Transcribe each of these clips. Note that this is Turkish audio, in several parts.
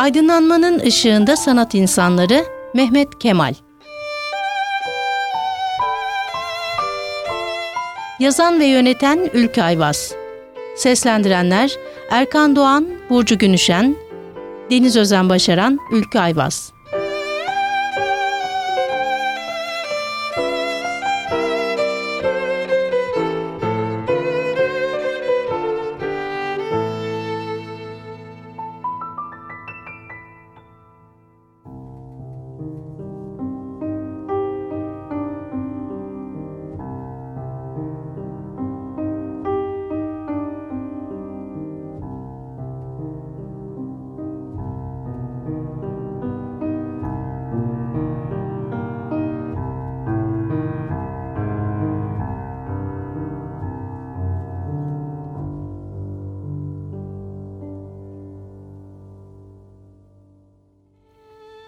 Aydınlanmanın ışığında sanat insanları Mehmet Kemal. Yazan ve yöneten Ülke Ayvaz. Seslendirenler Erkan Doğan, Burcu Günüşen, Deniz Özen Başaran, Ülke Ayvaz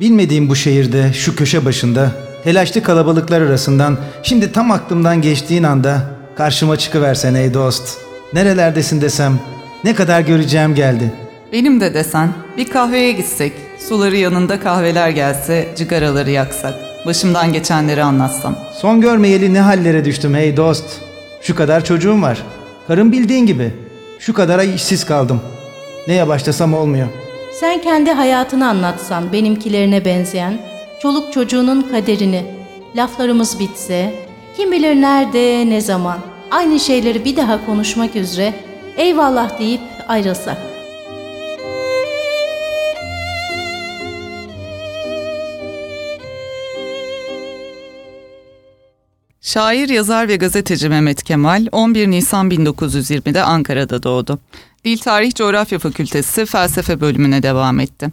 Bilmediğim bu şehirde, şu köşe başında, telaşlı kalabalıklar arasından, şimdi tam aklımdan geçtiğin anda karşıma çıkıversen ey dost. Nerelerdesin desem, ne kadar göreceğim geldi. Benim de desen, bir kahveye gitsek, suları yanında kahveler gelse, cigaraları yaksak, başımdan geçenleri anlatsam. Son görmeyeli ne hallere düştüm ey dost. Şu kadar çocuğum var. Karım bildiğin gibi. Şu kadar ay işsiz kaldım. Neye başlasam olmuyor. Sen kendi hayatını anlatsan benimkilerine benzeyen, çoluk çocuğunun kaderini, laflarımız bitse, kim bilir nerede, ne zaman, aynı şeyleri bir daha konuşmak üzere eyvallah deyip ayrılsak. Şair, yazar ve gazeteci Mehmet Kemal 11 Nisan 1920'de Ankara'da doğdu. Dil Tarih Coğrafya Fakültesi felsefe bölümüne devam etti.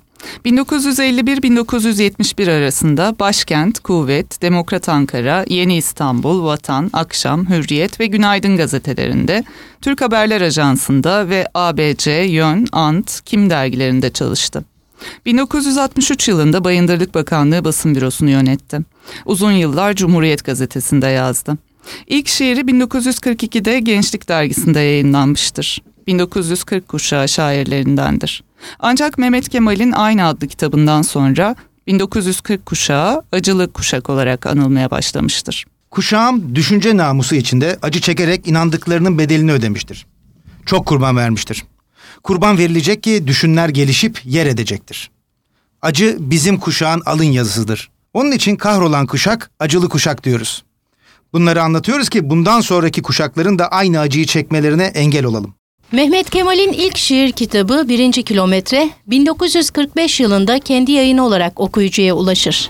1951-1971 arasında Başkent, Kuvvet, Demokrat Ankara, Yeni İstanbul, Vatan, Akşam, Hürriyet ve Günaydın gazetelerinde, Türk Haberler Ajansı'nda ve ABC, Yön, Ant, Kim dergilerinde çalıştı. 1963 yılında Bayındırlık Bakanlığı Basın Bürosu'nu yönetti. Uzun yıllar Cumhuriyet Gazetesi'nde yazdı. İlk şiiri 1942'de Gençlik Dergisi'nde yayınlanmıştır. 1940 kuşağı şairlerindendir. Ancak Mehmet Kemal'in aynı adlı kitabından sonra 1940 kuşağı acılı kuşak olarak anılmaya başlamıştır. Kuşağım düşünce namusu içinde acı çekerek inandıklarının bedelini ödemiştir. Çok kurban vermiştir. Kurban verilecek ki düşünler gelişip yer edecektir. Acı bizim kuşağın alın yazısıdır. Onun için kahrolan kuşak acılı kuşak diyoruz. Bunları anlatıyoruz ki bundan sonraki kuşakların da aynı acıyı çekmelerine engel olalım. Mehmet Kemal'in ilk şiir kitabı Birinci Kilometre 1945 yılında kendi yayını olarak okuyucuya ulaşır.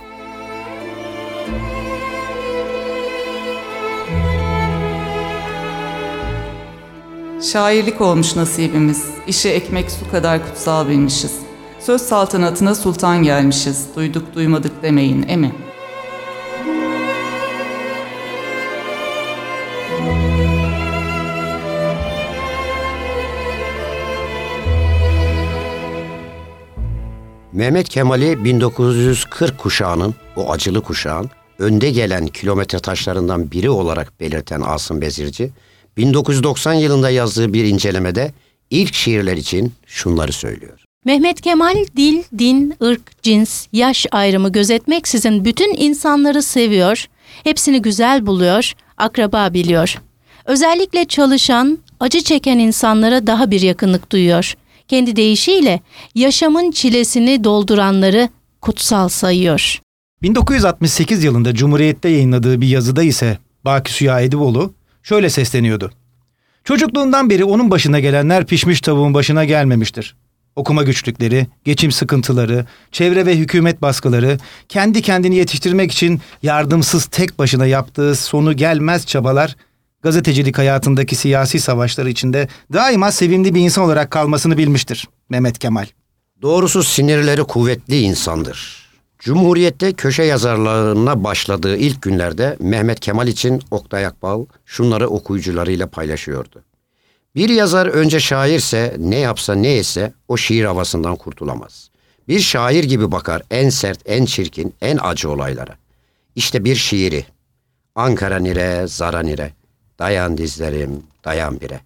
Şairlik olmuş nasibimiz, işe ekmek su kadar kutsal bilmişiz. Söz saltanatına sultan gelmişiz, duyduk duymadık demeyin emi. Mehmet Kemal'i 1940 kuşağının, o acılı kuşağın, önde gelen kilometre taşlarından biri olarak belirten Asım Bezirci, 1990 yılında yazdığı bir incelemede ilk şiirler için şunları söylüyor. Mehmet Kemal dil, din, ırk, cins, yaş ayrımı gözetmeksizin bütün insanları seviyor, hepsini güzel buluyor, akraba biliyor. Özellikle çalışan, acı çeken insanlara daha bir yakınlık duyuyor. Kendi deyişiyle yaşamın çilesini dolduranları kutsal sayıyor. 1968 yılında Cumhuriyet'te yayınladığı bir yazıda ise Baki Suya Ediboğlu şöyle sesleniyordu. Çocukluğundan beri onun başına gelenler pişmiş tavuğun başına gelmemiştir. Okuma güçlükleri, geçim sıkıntıları, çevre ve hükümet baskıları, kendi kendini yetiştirmek için yardımsız tek başına yaptığı sonu gelmez çabalar, gazetecilik hayatındaki siyasi savaşları içinde daima sevimli bir insan olarak kalmasını bilmiştir Mehmet Kemal. Doğrusu sinirleri kuvvetli insandır. Cumhuriyette köşe yazarlarına başladığı ilk günlerde Mehmet Kemal için Oktay Akbal şunları okuyucularıyla paylaşıyordu. Bir yazar önce şairse ne yapsa ne etse o şiir havasından kurtulamaz. Bir şair gibi bakar en sert, en çirkin, en acı olaylara. İşte bir şiiri. Ankara nire, zara nire. Dayan dizlerim, dayan bire.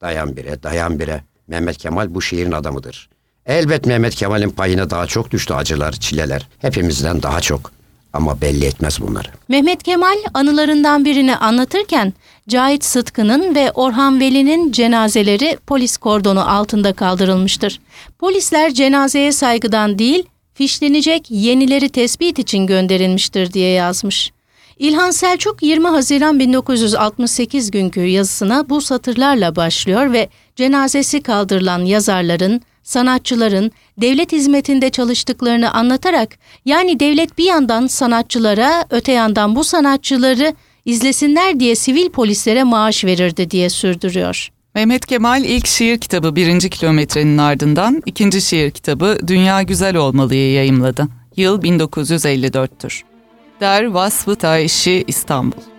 Dayan bire, dayan bire. Mehmet Kemal bu şiirin adamıdır. Elbet Mehmet Kemal'in payına daha çok düştü acılar, çileler. Hepimizden daha çok. Ama belli etmez bunları. Mehmet Kemal anılarından birini anlatırken Cahit Sıtkı'nın ve Orhan Veli'nin cenazeleri polis kordonu altında kaldırılmıştır. Polisler cenazeye saygıdan değil, fişlenecek yenileri tespit için gönderilmiştir diye yazmış. İlhan Selçuk 20 Haziran 1968 günkü yazısına bu satırlarla başlıyor ve cenazesi kaldırılan yazarların, sanatçıların devlet hizmetinde çalıştıklarını anlatarak yani devlet bir yandan sanatçılara öte yandan bu sanatçıları izlesinler diye sivil polislere maaş verirdi diye sürdürüyor. Mehmet Kemal ilk şiir kitabı birinci kilometrenin ardından ikinci şiir kitabı Dünya Güzel Olmalı'yı yayımladı. Yıl 1954'tür. Der Vasfı Taişi İstanbul.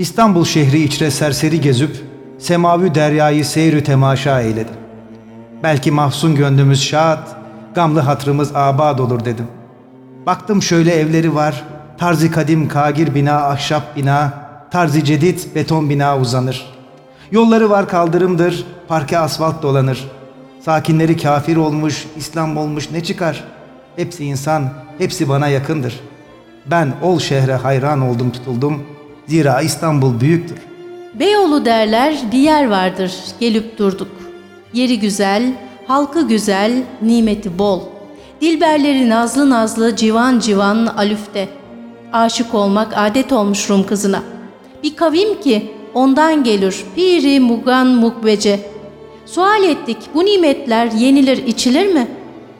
İstanbul şehri içre serseri gezip semavi deryayı seyrü temaşa eyledim. Belki mahzun gönlümüz şad, gamlı hatrımız abad olur dedim. Baktım şöyle evleri var, tarzı kadim kagir bina, ahşap bina, tarzı cedid beton bina uzanır. Yolları var kaldırımdır, parke asfalt dolanır. Sakinleri kafir olmuş, İslam olmuş ne çıkar? Hepsi insan, hepsi bana yakındır. Ben ol şehre hayran oldum tutuldum.'' Zira İstanbul büyüktür. Beyoğlu derler, diğer vardır, gelip durduk. Yeri güzel, halkı güzel, nimeti bol. Dilberleri nazlı nazlı, civan civan alüfte. Aşık olmak adet olmuş Rum kızına. Bir kavim ki ondan gelir piri mugan mukbece. Sual ettik bu nimetler yenilir içilir mi?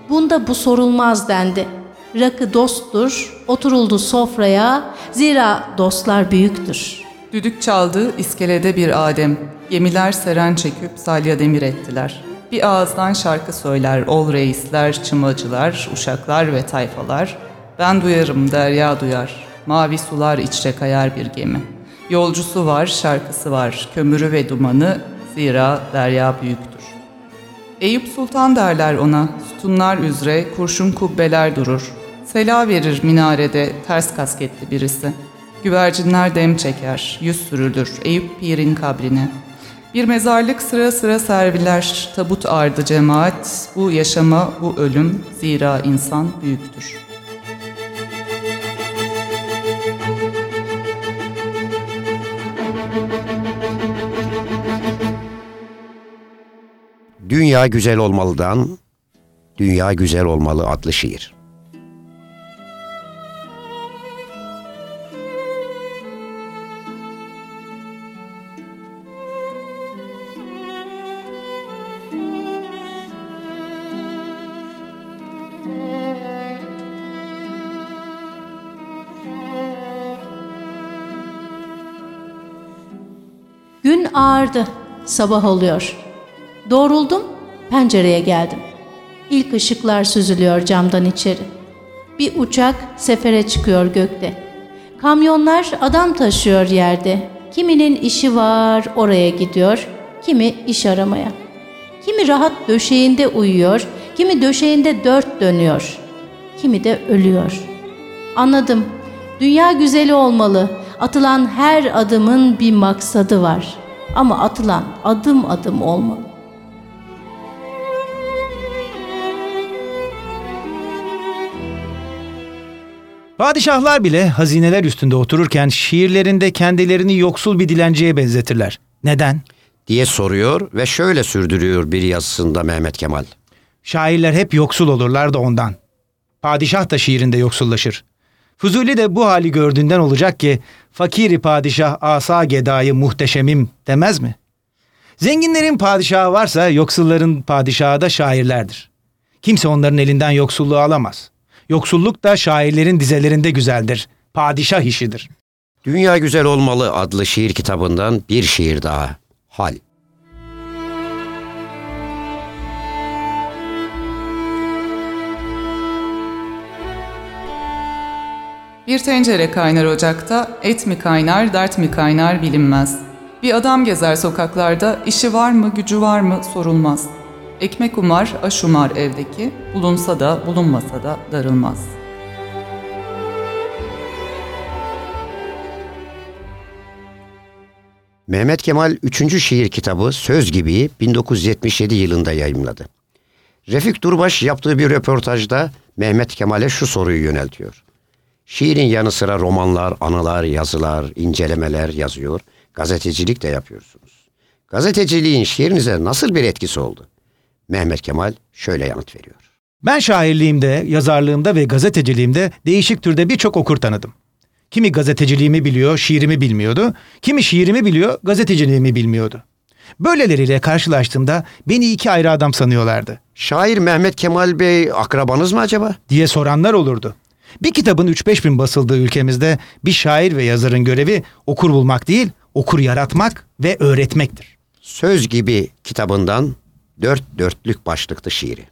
Bunda bu sorulmaz dendi.'' Rakı dosttur, oturuldu sofraya, zira dostlar büyüktür. Düdük çaldı, iskelede bir Adem. Gemiler seren çekip salya demir ettiler. Bir ağızdan şarkı söyler, ol reisler, çımacılar, uşaklar ve tayfalar. Ben duyarım, derya duyar. Mavi sular içre kayar bir gemi. Yolcusu var, şarkısı var, kömürü ve dumanı, zira derya büyüktür. Eyüp Sultan derler ona, sütunlar üzere kurşun kubbeler durur. Sela verir minarede ters kasketli birisi. Güvercinler dem çeker, yüz sürülür Eyüp Pir'in kabrine. Bir mezarlık sıra sıra serviler, tabut ardı cemaat, bu yaşama, bu ölüm, zira insan büyüktür. Dünya Güzel Olmalı'dan Dünya Güzel Olmalı adlı şiir. Gün ağırdı, sabah oluyor. Doğruldum, pencereye geldim. İlk ışıklar süzülüyor camdan içeri. Bir uçak sefere çıkıyor gökte. Kamyonlar adam taşıyor yerde. Kiminin işi var oraya gidiyor, kimi iş aramaya. Kimi rahat döşeğinde uyuyor, kimi döşeğinde dört dönüyor. Kimi de ölüyor. Anladım. Dünya güzeli olmalı. Atılan her adımın bir maksadı var. Ama atılan adım adım olmalı. Padişahlar bile hazineler üstünde otururken şiirlerinde kendilerini yoksul bir dilenciye benzetirler. Neden? diye soruyor ve şöyle sürdürüyor bir yazısında Mehmet Kemal. Şairler hep yoksul olurlar da ondan. Padişah da şiirinde yoksullaşır. Fuzuli de bu hali gördüğünden olacak ki fakiri padişah asa gedayı muhteşemim demez mi? Zenginlerin padişahı varsa yoksulların padişahı da şairlerdir. Kimse onların elinden yoksulluğu alamaz. Yoksulluk da şairlerin dizelerinde güzeldir. Padişah işidir. Dünya Güzel Olmalı adlı şiir kitabından bir şiir daha. Hal. Bir tencere kaynar ocakta, et mi kaynar, dert mi kaynar bilinmez. Bir adam gezer sokaklarda, işi var mı, gücü var mı sorulmaz. Ekmek umar, aş umar evdeki, bulunsa da bulunmasa da darılmaz. Mehmet Kemal 3. şiir kitabı Söz Gibi 1977 yılında yayımladı. Refik Durbaş yaptığı bir röportajda Mehmet Kemal'e şu soruyu yöneltiyor. Şiirin yanı sıra romanlar, anılar, yazılar, incelemeler yazıyor, gazetecilik de yapıyorsunuz. Gazeteciliğin şiirinize nasıl bir etkisi oldu? Mehmet Kemal şöyle yanıt veriyor. Ben şairliğimde, yazarlığımda ve gazeteciliğimde değişik türde birçok okur tanıdım. Kimi gazeteciliğimi biliyor, şiirimi bilmiyordu. Kimi şiirimi biliyor, gazeteciliğimi bilmiyordu. Böyleleriyle karşılaştığımda beni iki ayrı adam sanıyorlardı Şair Mehmet Kemal Bey akrabanız mı acaba? diye soranlar olurdu. Bir kitabın 3-5 bin basıldığı ülkemizde bir şair ve yazarın görevi okur bulmak değil, okur yaratmak ve öğretmektir. Söz Gibi kitabından dört dörtlük başlıklı şiiri.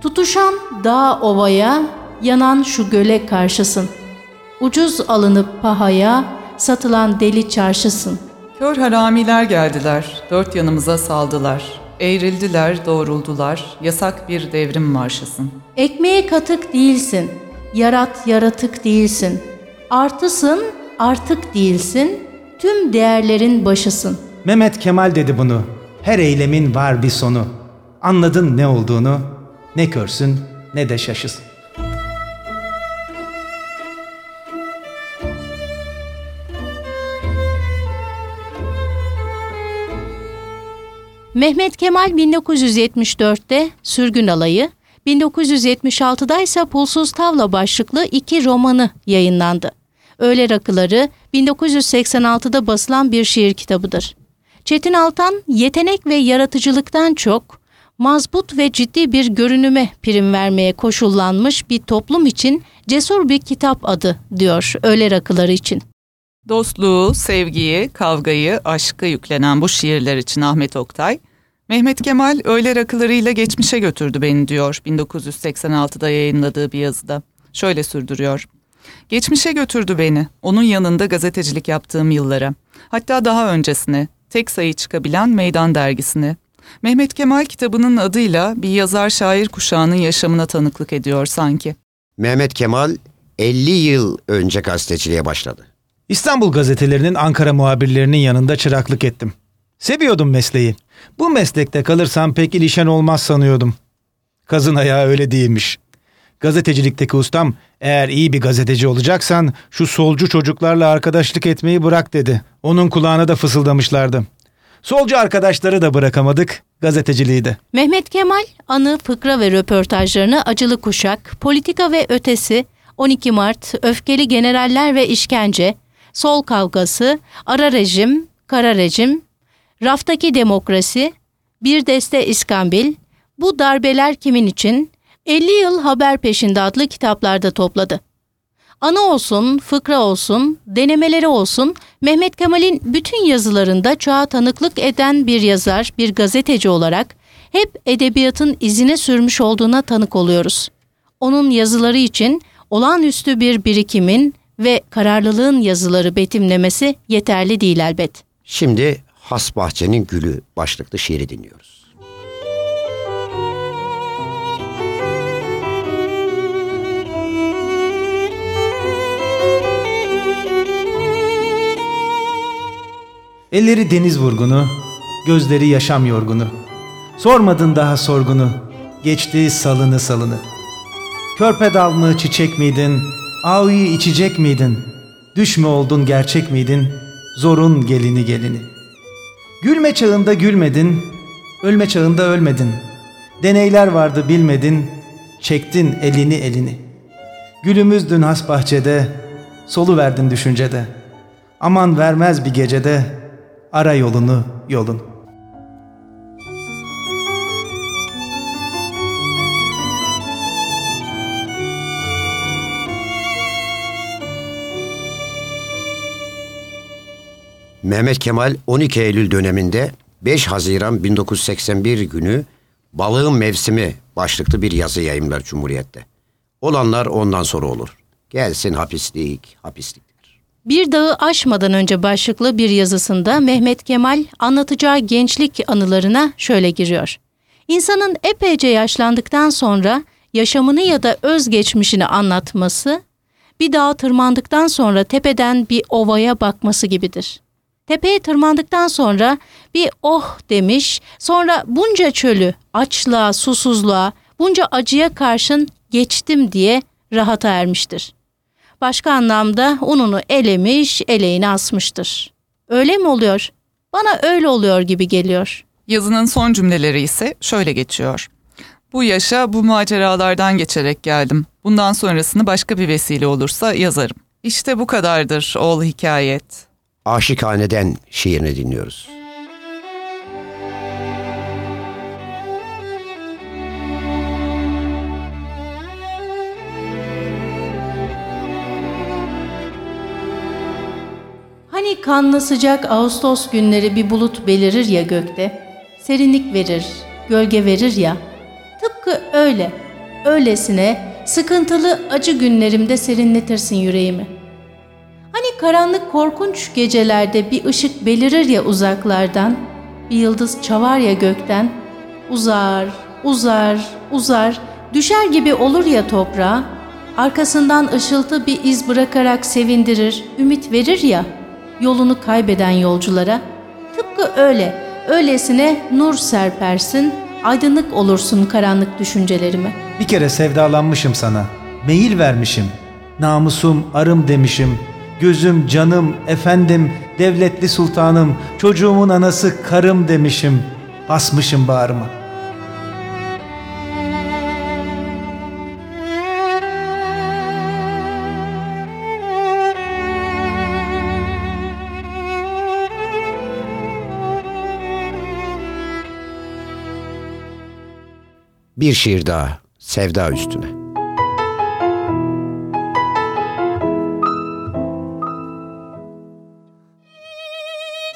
Tutuşan dağ ovaya, yanan şu göle karşısın. Ucuz alınıp pahaya, satılan deli çarşısın. Kör haramiler geldiler, dört yanımıza saldılar. Eğrildiler, doğruldular, yasak bir devrim marşısın. Ekmeğe katık değilsin, yarat yaratık değilsin. Artısın, artık değilsin, tüm değerlerin başısın. Mehmet Kemal dedi bunu. Her eylemin var bir sonu. Anladın ne olduğunu, ne körsün ne de şaşısın. Mehmet Kemal 1974'te Sürgün Alayı, 1976'da ise Pulsuz Tavla başlıklı iki romanı yayınlandı. Öğle Rakıları 1986'da basılan bir şiir kitabıdır. Çetin Altan yetenek ve yaratıcılıktan çok mazbut ve ciddi bir görünüme prim vermeye koşullanmış bir toplum için cesur bir kitap adı diyor Öğle Rakıları için. Dostluğu, sevgiyi, kavgayı, aşkı yüklenen bu şiirler için Ahmet Oktay, Mehmet Kemal öğle rakılarıyla geçmişe götürdü beni diyor 1986'da yayınladığı bir yazıda. Şöyle sürdürüyor. Geçmişe götürdü beni, onun yanında gazetecilik yaptığım yıllara. Hatta daha öncesine, tek sayı çıkabilen Meydan dergisine. Mehmet Kemal kitabının adıyla bir yazar şair kuşağının yaşamına tanıklık ediyor sanki. Mehmet Kemal 50 yıl önce gazeteciliğe başladı. İstanbul gazetelerinin Ankara muhabirlerinin yanında çıraklık ettim. Seviyordum mesleği. Bu meslekte kalırsam pek ilişen olmaz sanıyordum. Kazın ayağı öyle değilmiş. Gazetecilikteki ustam eğer iyi bir gazeteci olacaksan şu solcu çocuklarla arkadaşlık etmeyi bırak dedi. Onun kulağına da fısıldamışlardı. Solcu arkadaşları da bırakamadık, gazeteciliği de. Mehmet Kemal anı, fıkra ve röportajlarını Acılı Kuşak, Politika ve Ötesi, 12 Mart, Öfkeli Generaller ve İşkence, Sol Kavgası, Ara Rejim, Kara Rejim, Raftaki Demokrasi, Bir Deste İskambil, Bu Darbeler Kimin için, 50 Yıl Haber Peşinde adlı kitaplarda topladı. Anı olsun, fıkra olsun, denemeleri olsun, Mehmet Kemal'in bütün yazılarında çağa tanıklık eden bir yazar, bir gazeteci olarak hep edebiyatın izine sürmüş olduğuna tanık oluyoruz. Onun yazıları için olağanüstü bir birikimin ve kararlılığın yazıları betimlemesi yeterli değil elbet. Şimdi Has Bahçenin Gülü başlıklı şiiri dinliyoruz. Elleri deniz vurgunu, gözleri yaşam yorgunu. Sormadın daha sorgunu. geçti salını salını. Körpe dal mı çiçek miydin, Ağıyı içecek miydin, düş mü oldun gerçek miydin, zorun gelini gelini. Gülme çağında gülmedin, ölme çağında ölmedin. Deneyler vardı bilmedin, çektin elini elini. Gülümüzdün has bahçede, solu verdin düşüncede. Aman vermez bir gecede, ara yolunu yolun. Mehmet Kemal 12 Eylül döneminde 5 Haziran 1981 günü Balığın Mevsimi başlıklı bir yazı yayımlar Cumhuriyet'te. Olanlar ondan sonra olur. Gelsin hapislik, hapislikler. Bir dağı aşmadan önce başlıklı bir yazısında Mehmet Kemal anlatacağı gençlik anılarına şöyle giriyor. İnsanın epeyce yaşlandıktan sonra yaşamını ya da özgeçmişini anlatması, bir dağa tırmandıktan sonra tepeden bir ovaya bakması gibidir. Tepeye tırmandıktan sonra bir oh demiş, sonra bunca çölü, açlığa, susuzluğa, bunca acıya karşın geçtim diye rahata ermiştir. Başka anlamda ununu elemiş, eleğini asmıştır. Öyle mi oluyor? Bana öyle oluyor gibi geliyor. Yazının son cümleleri ise şöyle geçiyor. Bu yaşa bu maceralardan geçerek geldim. Bundan sonrasını başka bir vesile olursa yazarım. İşte bu kadardır oğul hikayet. Aşıkhaneden şiirini dinliyoruz. Hani kanlı sıcak Ağustos günleri bir bulut belirir ya gökte, serinlik verir, gölge verir ya. Tıpkı öyle, öylesine sıkıntılı acı günlerimde serinletirsin yüreğimi. Karanlık korkunç gecelerde bir ışık belirir ya uzaklardan, bir yıldız çavar ya gökten, uzar, uzar, uzar, düşer gibi olur ya toprağa, arkasından ışıltı bir iz bırakarak sevindirir, ümit verir ya.'' yolunu kaybeden yolculara tıpkı öyle, öylesine nur serpersin, aydınlık olursun karanlık düşüncelerime. Bir kere sevdalanmışım sana, meyil vermişim, namusum, arım demişim, gözüm, canım, efendim, devletli sultanım, çocuğumun anası, karım demişim, basmışım bağrıma.'' Bir şiir daha, sevda üstüne.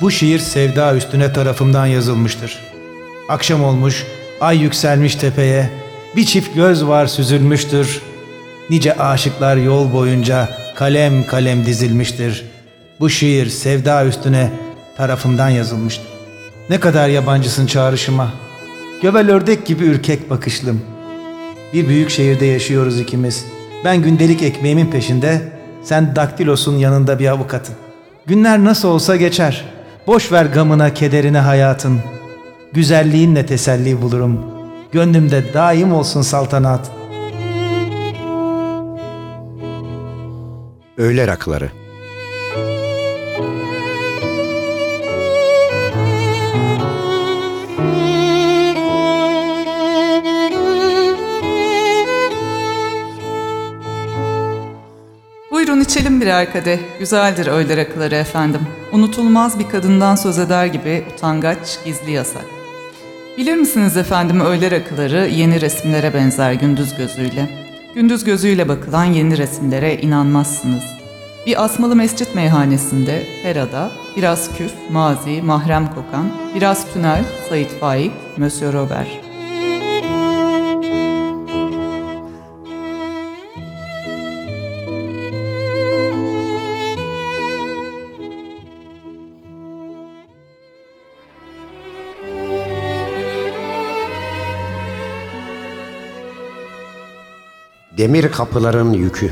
Bu şiir sevda üstüne tarafımdan yazılmıştır. Akşam olmuş, ay yükselmiş tepeye, bir çift göz var süzülmüştür. Nice aşıklar yol boyunca kalem kalem dizilmiştir. Bu şiir sevda üstüne tarafımdan yazılmıştır. Ne kadar yabancısın çağrışıma.'' Göbel ördek gibi ürkek bakışlım. Bir büyük şehirde yaşıyoruz ikimiz. Ben gündelik ekmeğimin peşinde, sen daktilosun yanında bir avukatın. Günler nasıl olsa geçer. Boş ver gamına, kederine hayatın. Güzelliğinle teselli bulurum. Gönlümde daim olsun saltanat. Öğle rakıları Buyurun içelim birer kadeh. Güzeldir öyle rakıları efendim. Unutulmaz bir kadından söz eder gibi utangaç, gizli yasak. Bilir misiniz efendim öyle rakıları yeni resimlere benzer gündüz gözüyle. Gündüz gözüyle bakılan yeni resimlere inanmazsınız. Bir asmalı mescit meyhanesinde, Hera'da, biraz küf, mazi, mahrem kokan, biraz tünel, Said Faik, Monsieur Robert. Demir kapıların yükü.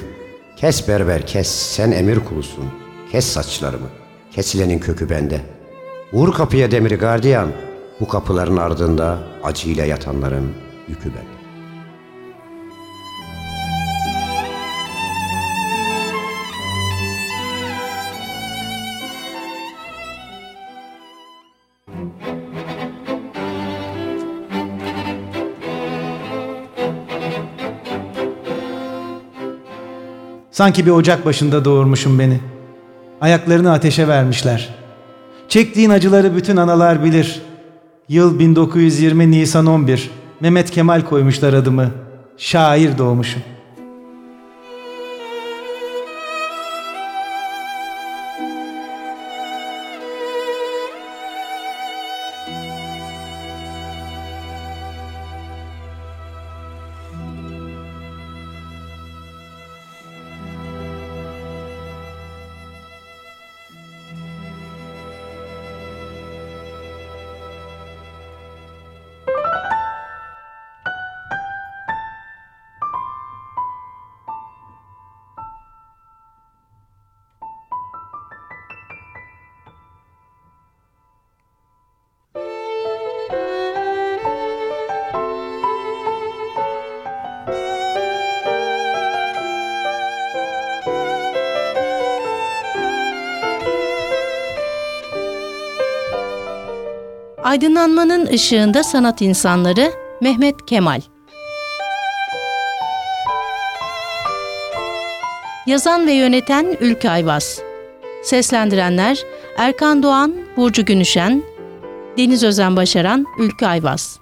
Kes berber kes, sen emir kulusun. Kes saçlarımı, kesilenin kökü bende. Vur kapıya demir gardiyan, bu kapıların ardında acıyla yatanların yükü bende. Sanki bir ocak başında doğurmuşum beni. Ayaklarını ateşe vermişler. Çektiğin acıları bütün analar bilir. Yıl 1920 Nisan 11. Mehmet Kemal koymuşlar adımı. Şair doğmuşum. Aydınlanmanın ışığında sanat insanları Mehmet Kemal. Yazan ve yöneten Ülke Ayvaz Seslendirenler Erkan Doğan, Burcu Günüşen, Deniz Özen Başaran, Ülke Ayvaz